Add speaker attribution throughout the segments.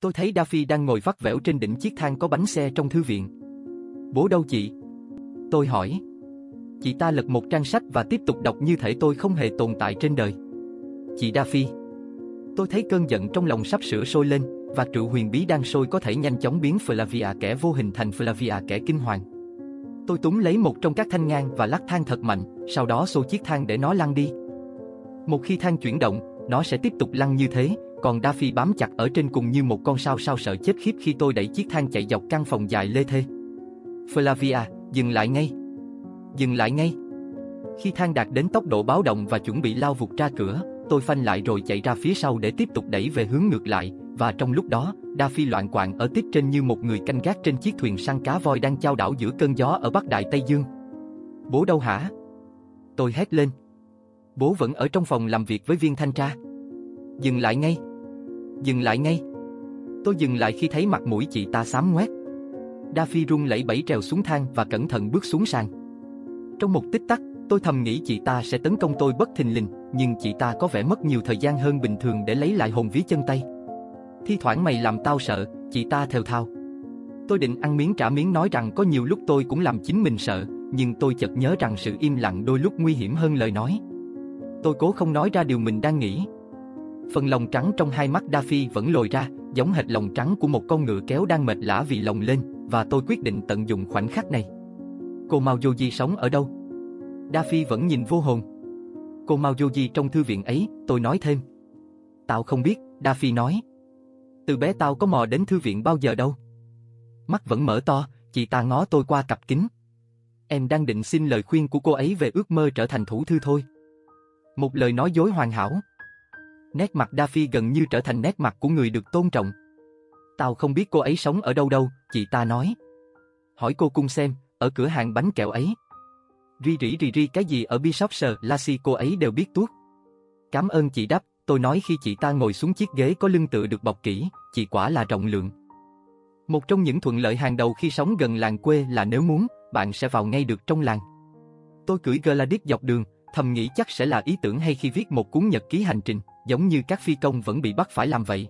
Speaker 1: Tôi thấy Daffy đang ngồi vắt vẻo trên đỉnh chiếc thang có bánh xe trong thư viện. Bố đâu chị? Tôi hỏi. Chị ta lật một trang sách và tiếp tục đọc như thể tôi không hề tồn tại trên đời. Chị Daffy. Tôi thấy cơn giận trong lòng sắp sửa sôi lên, và trụ huyền bí đang sôi có thể nhanh chóng biến Flavia kẻ vô hình thành Flavia kẻ kinh hoàng. Tôi túm lấy một trong các thanh ngang và lắc thang thật mạnh, sau đó xô chiếc thang để nó lăn đi. Một khi thang chuyển động, nó sẽ tiếp tục lăn như thế, còn Daffy bám chặt ở trên cùng như một con sao sao sợ chết khiếp khi tôi đẩy chiếc thang chạy dọc căn phòng dài lê thê. Flavia, dừng lại ngay. Dừng lại ngay. Khi thang đạt đến tốc độ báo động và chuẩn bị lao vụt ra cửa, tôi phanh lại rồi chạy ra phía sau để tiếp tục đẩy về hướng ngược lại, và trong lúc đó, Daffy loạn quạng ở tiếp trên như một người canh gác trên chiếc thuyền săn cá voi đang chao đảo giữa cơn gió ở Bắc Đại Tây Dương. Bố đâu hả? Tôi hét lên. Bố vẫn ở trong phòng làm việc với viên thanh tra. Dừng lại ngay. Dừng lại ngay. Tôi dừng lại khi thấy mặt mũi chị ta xám ngoét. Daffy run lẩy bẩy trèo xuống thang và cẩn thận bước xuống sàn. Trong một tích tắc, tôi thầm nghĩ chị ta sẽ tấn công tôi bất thình lình, nhưng chị ta có vẻ mất nhiều thời gian hơn bình thường để lấy lại hồn vía chân tay. Thi thoảng mày làm tao sợ, chị ta thều thao. Tôi định ăn miếng trả miếng nói rằng có nhiều lúc tôi cũng làm chính mình sợ, nhưng tôi chợt nhớ rằng sự im lặng đôi lúc nguy hiểm hơn lời nói. Tôi cố không nói ra điều mình đang nghĩ. Phần lòng trắng trong hai mắt Daffy vẫn lồi ra, giống hệt lòng trắng của một con ngựa kéo đang mệt lả vì lòng lên, và tôi quyết định tận dụng khoảnh khắc này. Cô Mao Yoji sống ở đâu? Daffy vẫn nhìn vô hồn. Cô Mao Yoji trong thư viện ấy, tôi nói thêm. Tao không biết, Daffy nói. Từ bé tao có mò đến thư viện bao giờ đâu. Mắt vẫn mở to, chị ta ngó tôi qua cặp kính. Em đang định xin lời khuyên của cô ấy về ước mơ trở thành thủ thư thôi. Một lời nói dối hoàn hảo. Nét mặt Daffy gần như trở thành nét mặt của người được tôn trọng. Tao không biết cô ấy sống ở đâu đâu, chị ta nói. Hỏi cô cung xem, ở cửa hàng bánh kẹo ấy. Ri rỉ rì ri cái gì ở Bishopshire, Lassie cô ấy đều biết tuốt. Cảm ơn chị đáp, tôi nói khi chị ta ngồi xuống chiếc ghế có lưng tựa được bọc kỹ, chị quả là rộng lượng. Một trong những thuận lợi hàng đầu khi sống gần làng quê là nếu muốn, bạn sẽ vào ngay được trong làng. Tôi cưỡi Gladys dọc đường, thầm nghĩ chắc sẽ là ý tưởng hay khi viết một cuốn nhật ký hành trình, giống như các phi công vẫn bị bắt phải làm vậy.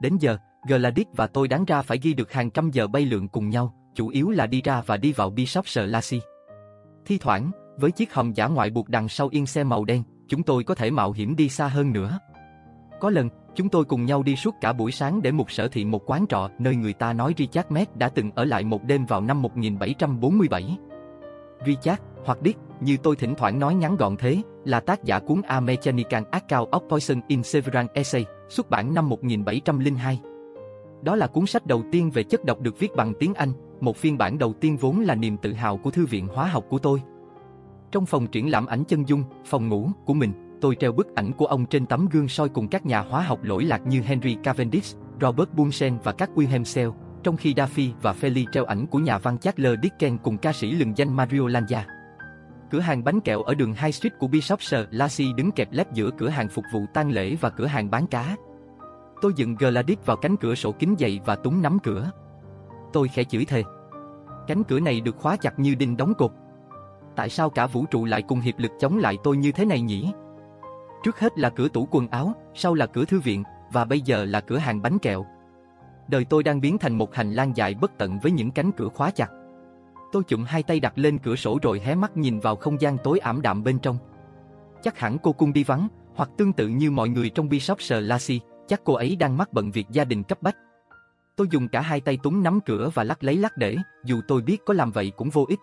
Speaker 1: Đến giờ, Gladys và tôi đáng ra phải ghi được hàng trăm giờ bay lượn cùng nhau, chủ yếu là đi ra và đi vào Bishop Selassie. Thi thoảng, với chiếc hầm giả ngoại buộc đằng sau yên xe màu đen, chúng tôi có thể mạo hiểm đi xa hơn nữa. Có lần, chúng tôi cùng nhau đi suốt cả buổi sáng để mục sở thị một quán trọ nơi người ta nói Richard Met đã từng ở lại một đêm vào năm 1747. Richard, hoặc điếc, như tôi thỉnh thoảng nói ngắn gọn thế, là tác giả cuốn A Mechanical Account of Poison in Several Essays, xuất bản năm 1702. Đó là cuốn sách đầu tiên về chất độc được viết bằng tiếng Anh, một phiên bản đầu tiên vốn là niềm tự hào của thư viện hóa học của tôi. Trong phòng triển lãm ảnh chân dung, phòng ngủ của mình, tôi treo bức ảnh của ông trên tấm gương soi cùng các nhà hóa học lỗi lạc như Henry Cavendish, Robert Bunsen và các Wilhelm Sell, trong khi Daffy và Feli treo ảnh của nhà văn Charles Dickens cùng ca sĩ lừng danh Mario Lanza. Cửa hàng bánh kẹo ở đường High Street của Bishopshire, Lassie đứng kẹp lép giữa cửa hàng phục vụ tang lễ và cửa hàng bán cá. Tôi dựng Gladys vào cánh cửa sổ kính dày và túng nắm cửa. Tôi khẽ chửi thề. Cánh cửa này được khóa chặt như đinh đóng cột. Tại sao cả vũ trụ lại cùng hiệp lực chống lại tôi như thế này nhỉ? Trước hết là cửa tủ quần áo, sau là cửa thư viện, và bây giờ là cửa hàng bánh kẹo. Đời tôi đang biến thành một hành lang dài bất tận với những cánh cửa khóa chặt. Tôi chụm hai tay đặt lên cửa sổ rồi hé mắt nhìn vào không gian tối ảm đạm bên trong. Chắc hẳn cô cung đi vắng, hoặc tương tự như mọi người trong Bishopshire Lassie, chắc cô ấy đang mắc bận việc gia đình cấp bách. Tôi dùng cả hai tay túng nắm cửa và lắc lấy lắc để, dù tôi biết có làm vậy cũng vô ích.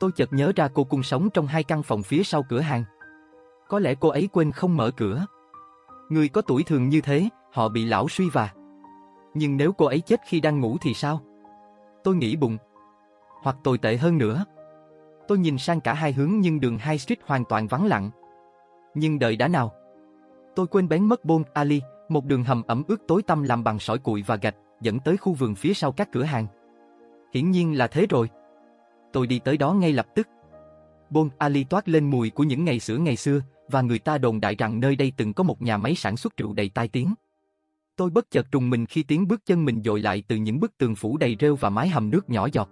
Speaker 1: Tôi chợt nhớ ra cô cung sống trong hai căn phòng phía sau cửa hàng. Có lẽ cô ấy quên không mở cửa. Người có tuổi thường như thế, họ bị lão suy và. Nhưng nếu cô ấy chết khi đang ngủ thì sao? Tôi nghĩ bụng. Hoặc tồi tệ hơn nữa. Tôi nhìn sang cả hai hướng nhưng đường High Street hoàn toàn vắng lặng. Nhưng đợi đã nào. Tôi quên bén mất Bon Ali, một đường hầm ẩm ướt tối tăm làm bằng sỏi cuội và gạch, dẫn tới khu vườn phía sau các cửa hàng. Hiển nhiên là thế rồi. Tôi đi tới đó ngay lập tức. Bon Ali toát lên mùi của những ngày sữa ngày xưa, và người ta đồn đại rằng nơi đây từng có một nhà máy sản xuất rượu đầy tai tiếng. Tôi bất chợt trùng mình khi tiếng bước chân mình dội lại từ những bức tường phủ đầy rêu và mái hầm nước nhỏ giọt.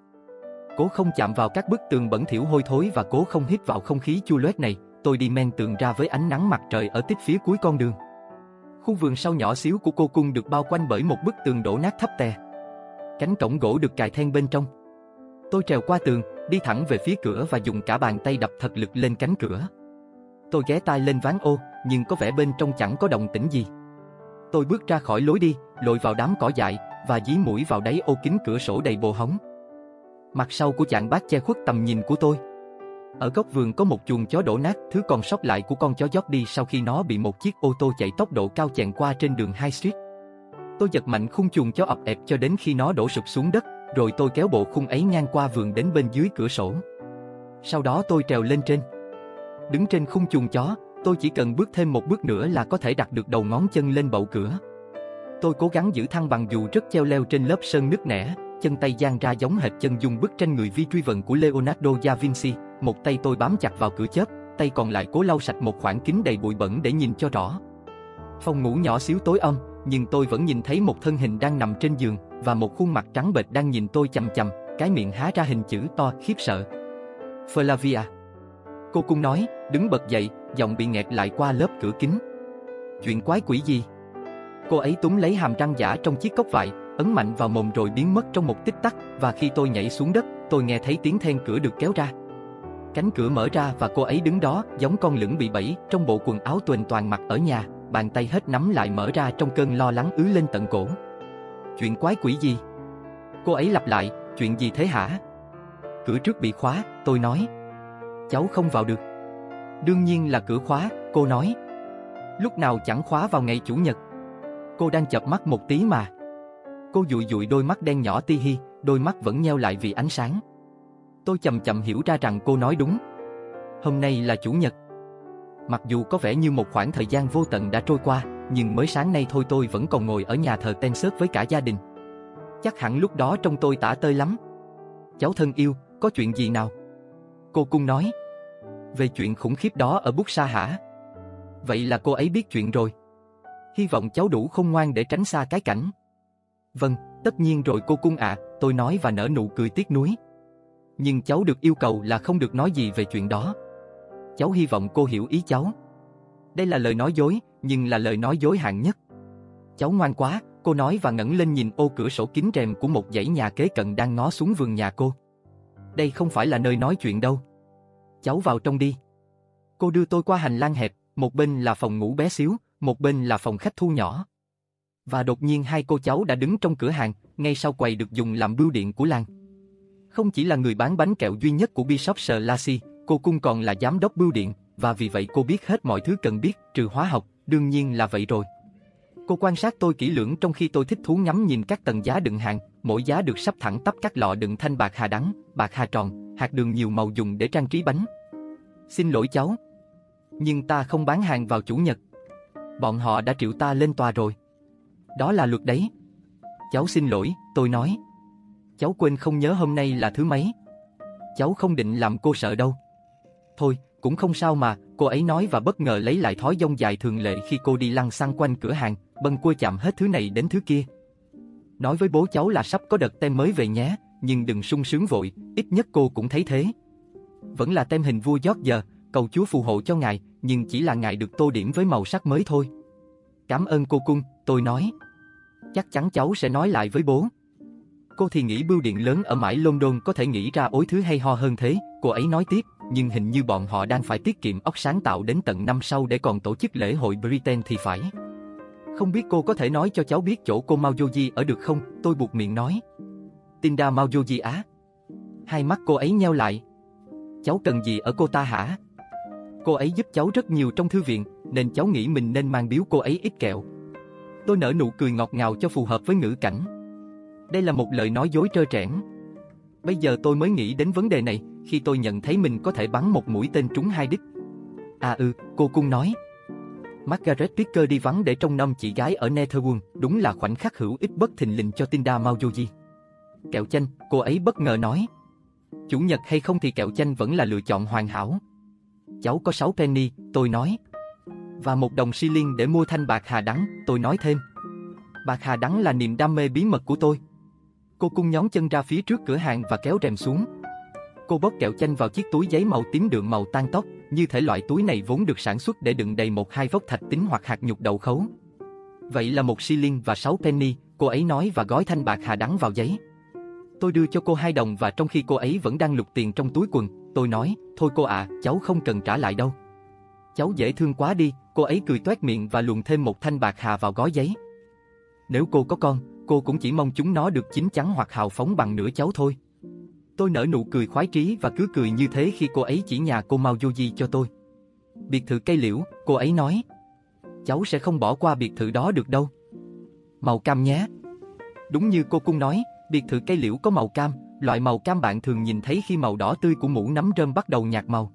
Speaker 1: Cố không chạm vào các bức tường bẩn thỉu hôi thối và cố không hít vào không khí chua loét này, tôi đi men tường ra với ánh nắng mặt trời ở tít phía cuối con đường. Khu vườn sau nhỏ xíu của cô cung được bao quanh bởi một bức tường đổ nát thấp tè. Cánh cổng gỗ được cài then bên trong. Tôi trèo qua tường, đi thẳng về phía cửa và dùng cả bàn tay đập thật lực lên cánh cửa. Tôi ghé tai lên ván ô, nhưng có vẻ bên trong chẳng có động tĩnh gì. Tôi bước ra khỏi lối đi, lội vào đám cỏ dại và dí mũi vào đáy ô kính cửa sổ đầy bồ hóng. Mặt sau của chạng bát che khuất tầm nhìn của tôi. Ở góc vườn có một chuồng chó đổ nát, thứ còn sót lại của con chó dót đi sau khi nó bị một chiếc ô tô chạy tốc độ cao chèn qua trên đường High Street. Tôi giật mạnh khung chuồng chó ập ẹp cho đến khi nó đổ sụp xuống đất, rồi tôi kéo bộ khung ấy ngang qua vườn đến bên dưới cửa sổ. Sau đó tôi trèo lên trên. Đứng trên khung chuồng chó, tôi chỉ cần bước thêm một bước nữa là có thể đặt được đầu ngón chân lên bậu cửa. Tôi cố gắng giữ thăng bằng dù rất treo leo trên lớp sơn nứt nẻ, chân tay giang ra giống hệt chân dung bức tranh người vi truy vần của Leonardo da Vinci, một tay tôi bám chặt vào cửa chớp, tay còn lại cố lau sạch một khoảng kính đầy bụi bẩn để nhìn cho rõ. Phòng ngủ nhỏ xíu tối âm, nhưng tôi vẫn nhìn thấy một thân hình đang nằm trên giường và một khuôn mặt trắng bệch đang nhìn tôi chằm chằm, cái miệng há ra hình chữ to khiếp sợ. Flavia. Cô cung nói, đứng bật dậy, giọng bị nghẹt lại qua lớp cửa kính. Chuyện quái quỷ gì? Cô ấy túm lấy hàm răng giả trong chiếc cốc vải, ấn mạnh vào mồm rồi biến mất trong một tích tắc và khi tôi nhảy xuống đất, tôi nghe thấy tiếng then cửa được kéo ra. Cánh cửa mở ra và cô ấy đứng đó giống con lửng bị bẫy trong bộ quần áo tuần toàn mặc ở nhà, bàn tay hết nắm lại mở ra trong cơn lo lắng ứ lên tận cổ. Chuyện quái quỷ gì? Cô ấy lặp lại, chuyện gì thế hả? Cửa trước bị khóa, tôi nói. Cháu không vào được. Đương nhiên là cửa khóa, cô nói. Lúc nào chẳng khóa vào ngày chủ nhật. Cô đang chập mắt một tí mà. Cô dụi dụi đôi mắt đen nhỏ ti hi, đôi mắt vẫn nheo lại vì ánh sáng. Tôi chậm chậm hiểu ra rằng cô nói đúng. Hôm nay là chủ nhật. Mặc dù có vẻ như một khoảng thời gian vô tận đã trôi qua, nhưng mới sáng nay thôi tôi vẫn còn ngồi ở nhà thờ ten sớt với cả gia đình. Chắc hẳn lúc đó trong tôi tả tơi lắm. Cháu thân yêu, có chuyện gì nào? Cô cung nói. Về chuyện khủng khiếp đó ở bút sa hả? Vậy là cô ấy biết chuyện rồi. Hy vọng cháu đủ không ngoan để tránh xa cái cảnh. Vâng, tất nhiên rồi cô cung ạ, tôi nói và nở nụ cười tiếc nuối. Nhưng cháu được yêu cầu là không được nói gì về chuyện đó. Cháu hy vọng cô hiểu ý cháu. Đây là lời nói dối, nhưng là lời nói dối hạng nhất. Cháu ngoan quá, cô nói và ngẩng lên nhìn ô cửa sổ kính rèm của một dãy nhà kế cận đang ngó xuống vườn nhà cô. Đây không phải là nơi nói chuyện đâu. Cháu vào trong đi. Cô đưa tôi qua hành lang hẹp, một bên là phòng ngủ bé xíu, một bên là phòng khách thu nhỏ. Và đột nhiên hai cô cháu đã đứng trong cửa hàng, ngay sau quầy được dùng làm bưu điện của làng. Không chỉ là người bán bánh kẹo duy nhất của Bishop Selassie, cô cung còn là giám đốc bưu điện, và vì vậy cô biết hết mọi thứ cần biết, trừ hóa học, đương nhiên là vậy rồi. Cô quan sát tôi kỹ lưỡng trong khi tôi thích thú ngắm nhìn các tầng giá đựng hàng, mỗi giá được sắp thẳng tắp các lọ đựng thanh bạc hà đắng, bạc hà tròn, hạt đường nhiều màu dùng để trang trí bánh. Xin lỗi cháu. Nhưng ta không bán hàng vào chủ nhật. Bọn họ đã triệu ta lên tòa rồi. Đó là luật đấy. Cháu xin lỗi, tôi nói. Cháu quên không nhớ hôm nay là thứ mấy. Cháu không định làm cô sợ đâu. Thôi, cũng không sao mà, cô ấy nói và bất ngờ lấy lại thói dông dài thường lệ khi cô đi lăn xăng quanh cửa hàng, bâng cua chạm hết thứ này đến thứ kia. Nói với bố cháu là sắp có đợt tem mới về nhé, nhưng đừng sung sướng vội, ít nhất cô cũng thấy thế. Vẫn là tem hình vua giót giờ, cầu chúa phù hộ cho ngài, nhưng chỉ là ngài được tô điểm với màu sắc mới thôi. Cảm ơn cô cung, tôi nói. Chắc chắn cháu sẽ nói lại với bố. Cô thì nghĩ bưu điện lớn ở mãi London có thể nghĩ ra ối thứ hay ho hơn thế, cô ấy nói tiếp, nhưng hình như bọn họ đang phải tiết kiệm óc sáng tạo đến tận năm sau để còn tổ chức lễ hội Britain thì phải. Không biết cô có thể nói cho cháu biết chỗ cô Maoyoji ở được không, tôi buộc miệng nói. Tinda Maoyoji á. Hai mắt cô ấy nheo lại. Cháu cần gì ở cô ta hả? Cô ấy giúp cháu rất nhiều trong thư viện, nên cháu nghĩ mình nên mang biếu cô ấy ít kẹo. Tôi nở nụ cười ngọt ngào cho phù hợp với ngữ cảnh. Đây là một lời nói dối trơ trẽn. Bây giờ tôi mới nghĩ đến vấn đề này, khi tôi nhận thấy mình có thể bắn một mũi tên trúng hai đích. À ừ, cô cung nói. Margaret Picker đi vắng để trông nom chị gái ở Netherwood, đúng là khoảnh khắc hữu ích bất thình lình cho Tinda Maujoji. Kẹo chanh, cô ấy bất ngờ nói. Chủ nhật hay không thì kẹo chanh vẫn là lựa chọn hoàn hảo. Cháu có 6 penny, tôi nói. Và một đồng xi liên để mua thanh bạc hà đắng, tôi nói thêm. Bạc hà đắng là niềm đam mê bí mật của tôi. Cô cung nhón chân ra phía trước cửa hàng và kéo rèm xuống. Cô bóp kẹo chanh vào chiếc túi giấy màu tím đượm màu tan tóc, như thể loại túi này vốn được sản xuất để đựng đầy một hai vốc thạch tính hoặc hạt nhục đậu khấu. Vậy là một shilling và sáu penny, cô ấy nói và gói thanh bạc hà đắng vào giấy. Tôi đưa cho cô hai đồng và trong khi cô ấy vẫn đang lục tiền trong túi quần, tôi nói, thôi cô ạ, cháu không cần trả lại đâu. Cháu dễ thương quá đi, cô ấy cười toét miệng và luồn thêm một thanh bạc hà vào gói giấy. Nếu cô có con, cô cũng chỉ mong chúng nó được chín chắn hoặc hào phóng bằng nửa cháu thôi. Tôi nở nụ cười khoái trí và cứ cười như thế khi cô ấy chỉ nhà cô Mao Yuji cho tôi. Biệt thự cây liễu, cô ấy nói. Cháu sẽ không bỏ qua biệt thự đó được đâu. Màu cam nhé. Đúng như cô cung nói, biệt thự cây liễu có màu cam, loại màu cam bạn thường nhìn thấy khi màu đỏ tươi của mũ nấm rơm bắt đầu nhạt màu.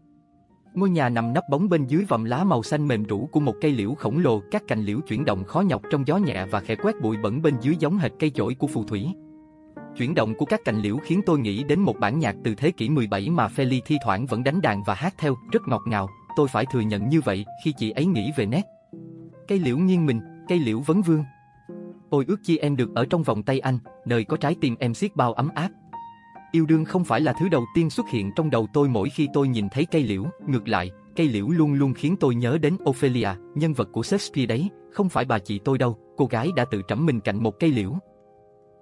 Speaker 1: Ngôi nhà nằm nấp bóng bên dưới vòng lá màu xanh mềm rũ của một cây liễu khổng lồ, các cành liễu chuyển động khó nhọc trong gió nhẹ và khẽ quét bụi bẩn bên dưới giống hệt cây chổi của phù thủy. Chuyển động của các cành liễu khiến tôi nghĩ đến một bản nhạc từ thế kỷ 17 mà Feli thi thoảng vẫn đánh đàn và hát theo, rất ngọt ngào, tôi phải thừa nhận như vậy khi chị ấy nghĩ về nét. Cây liễu nghiêng mình, cây liễu vấn vương. Ôi ước chi em được ở trong vòng tay anh, nơi có trái tim em siết bao ấm áp. Yêu đương không phải là thứ đầu tiên xuất hiện trong đầu tôi mỗi khi tôi nhìn thấy cây liễu, ngược lại, cây liễu luôn luôn khiến tôi nhớ đến Ophelia, nhân vật của Shakespeare đấy, không phải bà chị tôi đâu, cô gái đã tự trẫm mình cạnh một cây liễu.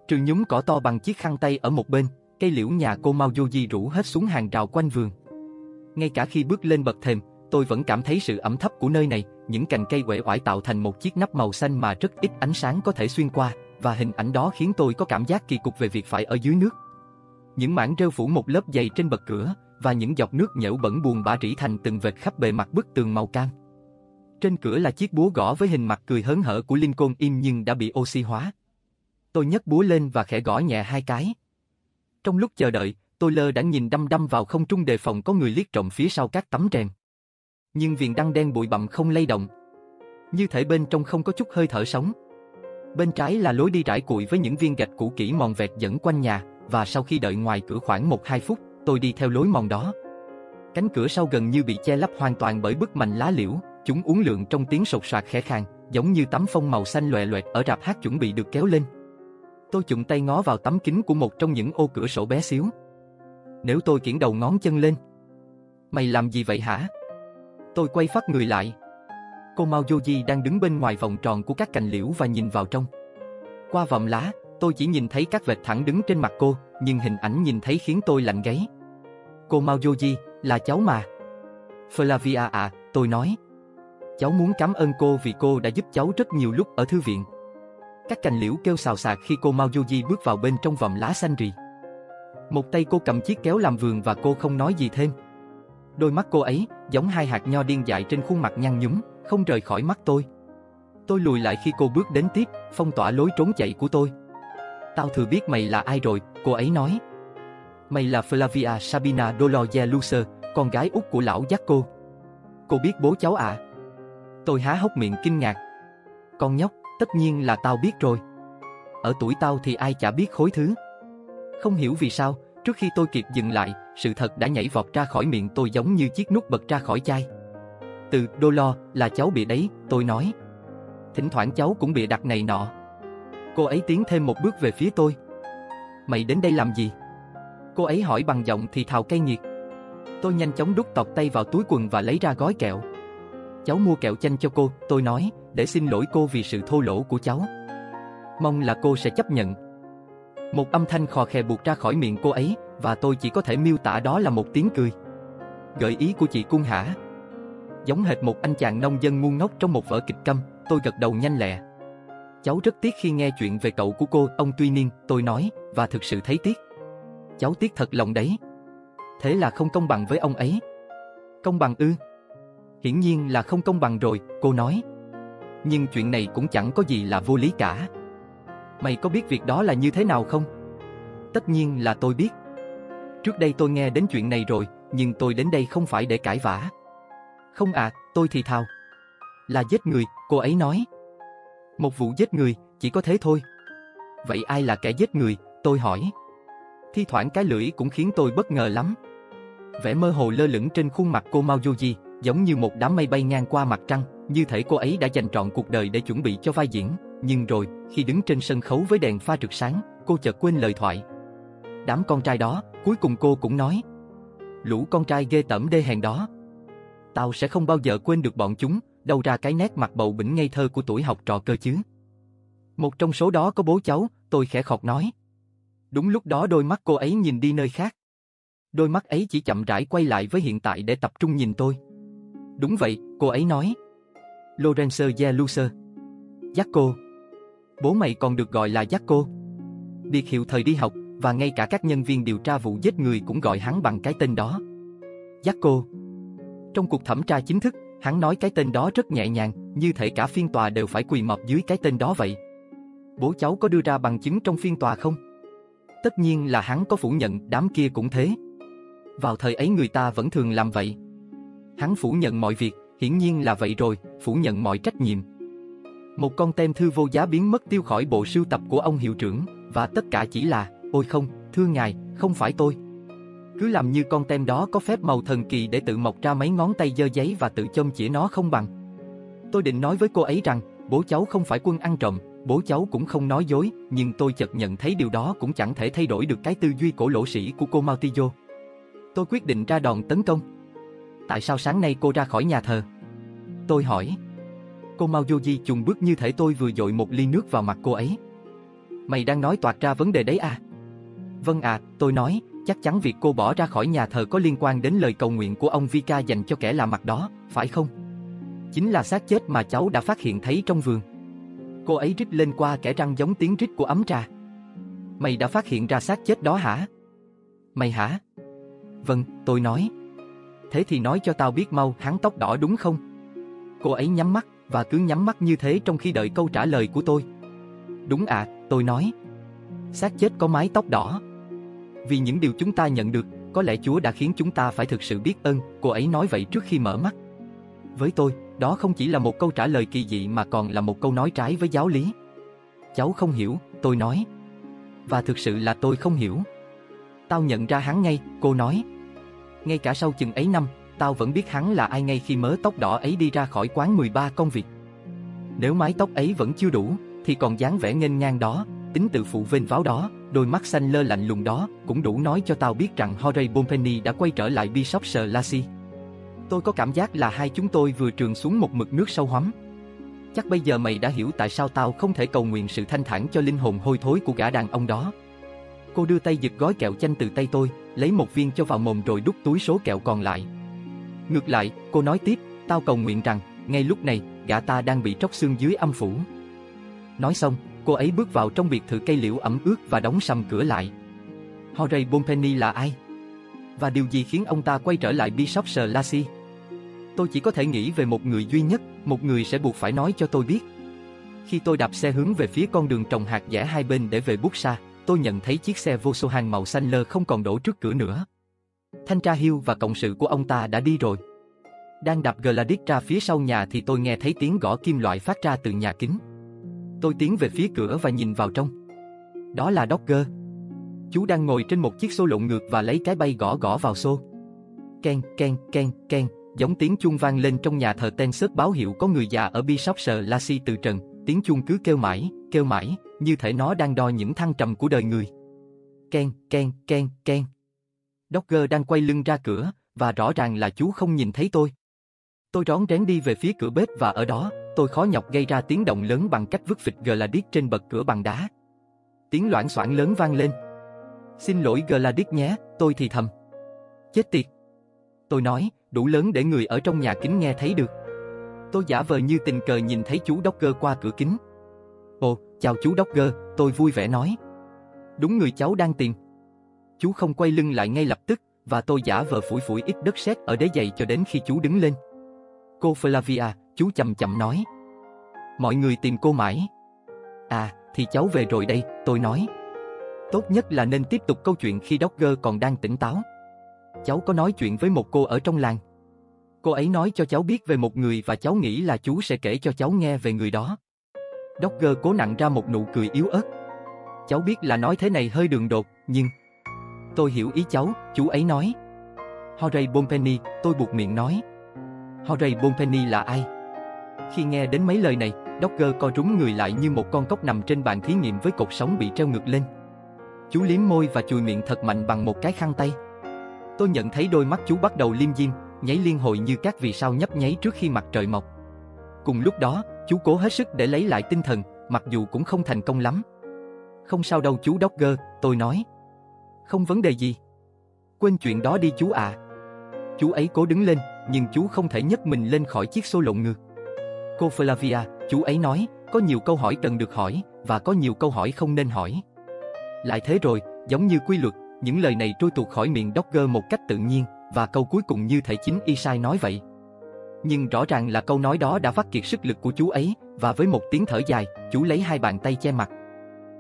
Speaker 1: Trừ nhúm cỏ to bằng chiếc khăn tay ở một bên, cây liễu nhà cô Mao Yoji rủ hết xuống hàng rào quanh vườn. Ngay cả khi bước lên bậc thềm, tôi vẫn cảm thấy sự ẩm thấp của nơi này, những cành cây uể oải tạo thành một chiếc nắp màu xanh mà rất ít ánh sáng có thể xuyên qua, và hình ảnh đó khiến tôi có cảm giác kỳ cục về việc phải ở dưới nước. Những mảng rêu phủ một lớp dày trên bậc cửa, và những giọt nước nhễu bẩn buồn bã rỉ thành từng vệt khắp bề mặt bức tường màu cam. Trên cửa là chiếc búa gõ với hình mặt cười hớn hở của Lincoln im nhưng đã bị oxy hóa. Tôi nhấc búa lên và khẽ gõ nhẹ hai cái. Trong lúc chờ đợi, tôi lơ đã nhìn đăm đăm vào không trung đề phòng có người liếc trộm phía sau các tấm rèm. Nhưng viền đăng đen bụi bặm không lay động. Như thể bên trong không có chút hơi thở sống. Bên trái là lối đi trải cuội với những viên gạch cũ kỹ mòn vẹt dẫn quanh nhà, và sau khi đợi ngoài cửa khoảng 1-2 phút, tôi đi theo lối mòn đó. Cánh cửa sau gần như bị che lấp hoàn toàn bởi bức mành lá liễu, chúng uốn lượn trong tiếng sột soạt khẽ khàng, giống như tấm phông màu xanh loè loẹt ở rạp hát chuẩn bị được kéo lên. Tôi chụm tay ngó vào tấm kính của một trong những ô cửa sổ bé xíu. Nếu tôi kiển đầu ngón chân lên. Mày làm gì vậy hả? Tôi quay phát người lại. Cô Mao Yoji đang đứng bên ngoài vòng tròn của các cành liễu và nhìn vào trong. Qua vòng lá, tôi chỉ nhìn thấy các vệt thẳng đứng trên mặt cô, nhưng hình ảnh nhìn thấy khiến tôi lạnh gáy. Cô Mao Yoji, là cháu mà. Flavia à, tôi nói. Cháu muốn cảm ơn cô vì cô đã giúp cháu rất nhiều lúc ở thư viện. Các cành liễu kêu xào xạc khi cô Mao Yoji bước vào bên trong vòng lá xanh rì. Một tay cô cầm chiếc kéo làm vườn và cô không nói gì thêm. Đôi mắt cô ấy, giống hai hạt nho điên dại trên khuôn mặt nhăn nhúm, không rời khỏi mắt tôi. Tôi lùi lại khi cô bước đến tiếp, phong tỏa lối trốn chạy của tôi. Tao thừa biết mày là ai rồi, cô ấy nói. Mày là Flavia Sabina Dolores Lucer, con gái út của lão Jaco. Cô biết bố cháu à? Tôi há hốc miệng kinh ngạc. Con nhóc, tất nhiên là tao biết rồi. Ở tuổi tao thì ai chả biết khối thứ. Không hiểu vì sao, trước khi tôi kịp dừng lại, sự thật đã nhảy vọt ra khỏi miệng tôi giống như chiếc nút bật ra khỏi chai. Từ đô lo là cháu bị đấy, tôi nói. Thỉnh thoảng cháu cũng bị đặt này nọ. Cô ấy tiến thêm một bước về phía tôi. Mày đến đây làm gì? Cô ấy hỏi bằng giọng thì thào cay nghiệt. Tôi nhanh chóng đút tọt tay vào túi quần và lấy ra gói kẹo. Cháu mua kẹo chanh cho cô, tôi nói, để xin lỗi cô vì sự thô lỗ của cháu. Mong là cô sẽ chấp nhận. Một âm thanh khò khè buộc ra khỏi miệng cô ấy, và tôi chỉ có thể miêu tả đó là một tiếng cười. Gợi ý của chị Cung hả? Giống hệt một anh chàng nông dân ngu ngốc trong một vở kịch câm, tôi gật đầu nhanh lẹ. Cháu rất tiếc khi nghe chuyện về cậu của cô, ông Tuy Niên, tôi nói, và thực sự thấy tiếc. Cháu tiếc thật lòng đấy. Thế là không công bằng với ông ấy. Công bằng ư? Hiển nhiên là không công bằng rồi, cô nói. Nhưng chuyện này cũng chẳng có gì là vô lý cả. Mày có biết việc đó là như thế nào không? Tất nhiên là tôi biết. Trước đây tôi nghe đến chuyện này rồi, nhưng tôi đến đây không phải để cãi vã. Không à, tôi thì thào. Là giết người, cô ấy nói. Một vụ giết người, chỉ có thế thôi. Vậy ai là kẻ giết người, tôi hỏi. Thi thoảng cái lưỡi cũng khiến tôi bất ngờ lắm. Vẻ mơ hồ lơ lửng trên khuôn mặt cô Mao Yuji giống như một đám mây bay ngang qua mặt trăng, như thể cô ấy đã dành trọn cuộc đời để chuẩn bị cho vai diễn, nhưng rồi, khi đứng trên sân khấu với đèn pha rực sáng, cô chợt quên lời thoại. Đám con trai đó, cuối cùng cô cũng nói. Lũ con trai ghê tởm đê hèn đó. Tao sẽ không bao giờ quên được bọn chúng, đâu ra cái nét mặt bầu bỉnh ngây thơ của tuổi học trò cơ chứ. Một trong số đó có bố cháu, tôi khẽ khọt nói. Đúng lúc đó đôi mắt cô ấy nhìn đi nơi khác. Đôi mắt ấy chỉ chậm rãi quay lại với hiện tại để tập trung nhìn tôi. Đúng vậy, cô ấy nói. Lorenzo Yeluser. Jaco. Bố mày còn được gọi là Jaco. Biệt hiệu thời đi học, và ngay cả các nhân viên điều tra vụ giết người cũng gọi hắn bằng cái tên đó. Jaco. Trong cuộc thẩm tra chính thức, hắn nói cái tên đó rất nhẹ nhàng, như thể cả phiên tòa đều phải quỳ mọp dưới cái tên đó vậy. Bố cháu có đưa ra bằng chứng trong phiên tòa không? Tất nhiên là hắn có phủ nhận, đám kia cũng thế. Vào thời ấy người ta vẫn thường làm vậy. Hắn phủ nhận mọi việc, hiển nhiên là vậy rồi, phủ nhận mọi trách nhiệm. Một con tem thư vô giá biến mất tiêu khỏi bộ sưu tập của ông hiệu trưởng, và tất cả chỉ là, ôi không, thưa ngài, không phải tôi. Cứ làm như con tem đó có phép màu thần kỳ để tự mọc ra mấy ngón tay dơ giấy và tự chôm chỉ nó không bằng. Tôi định nói với cô ấy rằng, bố cháu không phải quân ăn trộm, bố cháu cũng không nói dối, nhưng tôi chợt nhận thấy điều đó cũng chẳng thể thay đổi được cái tư duy cổ lỗ sĩ của cô Maltillo. Tôi quyết định ra đòn tấn công. Tại sao sáng nay cô ra khỏi nhà thờ? Tôi hỏi. Cô Mao Yoji chùng bước như thể tôi vừa dội một ly nước vào mặt cô ấy. Mày đang nói toạt ra vấn đề đấy à? Vâng à, tôi nói, chắc chắn việc cô bỏ ra khỏi nhà thờ có liên quan đến lời cầu nguyện của ông Vika dành cho kẻ lạ mặt đó, phải không? Chính là xác chết mà cháu đã phát hiện thấy trong vườn. Cô ấy rít lên qua kẻ răng giống tiếng rít của ấm trà. Mày đã phát hiện ra xác chết đó hả? Mày hả? Vâng, tôi nói. Thế thì nói cho tao biết mau hắn tóc đỏ đúng không? Cô ấy nhắm mắt, và cứ nhắm mắt như thế trong khi đợi câu trả lời của tôi. Đúng ạ, à, tôi nói. Xác chết có mái tóc đỏ. Vì những điều chúng ta nhận được, có lẽ Chúa đã khiến chúng ta phải thực sự biết ơn, cô ấy nói vậy trước khi mở mắt. Với tôi, đó không chỉ là một câu trả lời kỳ dị mà còn là một câu nói trái với giáo lý. Cháu không hiểu, tôi nói. Và thực sự là tôi không hiểu. Tao nhận ra hắn ngay, cô nói. Ngay cả sau chừng ấy năm, tao vẫn biết hắn là ai ngay khi mớ tóc đỏ ấy đi ra khỏi quán 13 công việc. Nếu mái tóc ấy vẫn chưa đủ, thì còn dáng vẻ nghênh ngang đó, tính tự phụ vênh váo đó, đôi mắt xanh lơ lạnh lùng đó, cũng đủ nói cho tao biết rằng Horay Bompenny đã quay trở lại Bishop Lassie. Tôi có cảm giác là hai chúng tôi vừa trường xuống một mực nước sâu hắm. Chắc bây giờ mày đã hiểu tại sao tao không thể cầu nguyện sự thanh thản cho linh hồn hôi thối của gã đàn ông đó. Cô đưa tay giật gói kẹo chanh từ tay tôi, lấy một viên cho vào mồm rồi đút túi số kẹo còn lại. Ngược lại, cô nói tiếp, tao cầu nguyện rằng, ngay lúc này, gã ta đang bị tróc xương dưới âm phủ. Nói xong, cô ấy bước vào trong biệt thự cây liễu ẩm ướt và đóng sầm cửa lại. Horay Bompenny là ai? Và điều gì khiến ông ta quay trở lại Bishop Sir Lassie? Tôi chỉ có thể nghĩ về một người duy nhất, một người sẽ buộc phải nói cho tôi biết. Khi tôi đạp xe hướng về phía con đường trồng hạt dẻ hai bên để về bút xa, tôi nhận thấy chiếc xe vô số hàng màu xanh lơ không còn đổ trước cửa nữa. Thanh tra Hill và cộng sự của ông ta đã đi rồi. Đang đạp Gladys ra phía sau nhà thì tôi nghe thấy tiếng gõ kim loại phát ra từ nhà kính. Tôi tiến về phía cửa và nhìn vào trong. Đó là Dogger. Chú đang ngồi trên một chiếc xô lộn ngược và lấy cái bay gõ gõ vào xô. Ken, ken, ken, ken, giống tiếng chuông vang lên trong nhà thờ ten sớt báo hiệu có người già ở Bishop Sir Lassie từ trần, tiếng chuông cứ kêu mãi, kêu mãi, như thể nó đang đo những thăng trầm của đời người. Ken, ken, ken, ken. Dogger đang quay lưng ra cửa, và rõ ràng là chú không nhìn thấy tôi. Tôi rón rén đi về phía cửa bếp và ở đó, tôi khó nhọc gây ra tiếng động lớn bằng cách vứt vịt Gladys trên bậc cửa bằng đá. Tiếng loảng xoảng lớn vang lên. Xin lỗi Gladys nhé, tôi thì thầm. Chết tiệt. Tôi nói, đủ lớn để người ở trong nhà kính nghe thấy được. Tôi giả vờ như tình cờ nhìn thấy chú Docker qua cửa kính. Ồ, chào chú Docker, tôi vui vẻ nói. Đúng người cháu đang tìm. Chú không quay lưng lại ngay lập tức, và tôi giả vờ phủi phủi ít đất sét ở đế giày cho đến khi chú đứng lên. Cô Flavia, chú chậm chậm nói. Mọi người tìm cô mãi. À, thì cháu về rồi đây, tôi nói. Tốt nhất là nên tiếp tục câu chuyện khi Dogger còn đang tỉnh táo. Cháu có nói chuyện với một cô ở trong làng. Cô ấy nói cho cháu biết về một người và cháu nghĩ là chú sẽ kể cho cháu nghe về người đó. Dogger cố nặng ra một nụ cười yếu ớt. Cháu biết là nói thế này hơi đường đột, nhưng... Tôi hiểu ý cháu, chú ấy nói. Horay Bompenny, tôi buộc miệng nói. Horay Bompenny là ai? Khi nghe đến mấy lời này, Dogger co rúm người lại như một con cốc nằm trên bàn thí nghiệm với cột sống bị treo ngược lên. Chú liếm môi và chùi miệng thật mạnh bằng một cái khăn tay. Tôi nhận thấy đôi mắt chú bắt đầu liêm diêm, nháy liên hồi như các vì sao nhấp nháy trước khi mặt trời mọc. Cùng lúc đó, chú cố hết sức để lấy lại tinh thần, mặc dù cũng không thành công lắm. Không sao đâu chú Dogger, tôi nói. Không vấn đề gì. Quên chuyện đó đi chú ạ. Chú ấy cố đứng lên, nhưng chú không thể nhấc mình lên khỏi chiếc xô lộn ngược. Cô Flavia, chú ấy nói, có nhiều câu hỏi cần được hỏi, và có nhiều câu hỏi không nên hỏi. Lại thế rồi, giống như quy luật, những lời này trôi tuột khỏi miệng Dogger một cách tự nhiên, và câu cuối cùng như thể chính Isai nói vậy. Nhưng rõ ràng là câu nói đó đã phát kiệt sức lực của chú ấy, và với một tiếng thở dài, chú lấy hai bàn tay che mặt.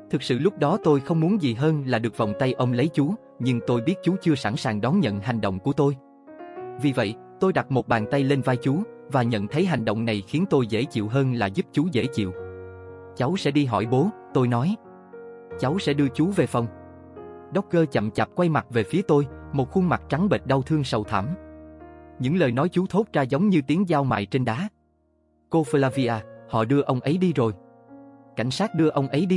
Speaker 1: Thực sự lúc đó tôi không muốn gì hơn là được vòng tay ôm lấy chú, nhưng tôi biết chú chưa sẵn sàng đón nhận hành động của tôi. Vì vậy, tôi đặt một bàn tay lên vai chú, và nhận thấy hành động này khiến tôi dễ chịu hơn là giúp chú dễ chịu. Cháu sẽ đi hỏi bố, tôi nói. Cháu sẽ đưa chú về phòng. Docker chậm chạp quay mặt về phía tôi, một khuôn mặt trắng bệch đau thương sầu thảm. Những lời nói chú thốt ra giống như tiếng dao mài trên đá. Cô Flavia, họ đưa ông ấy đi rồi. Cảnh sát đưa ông ấy đi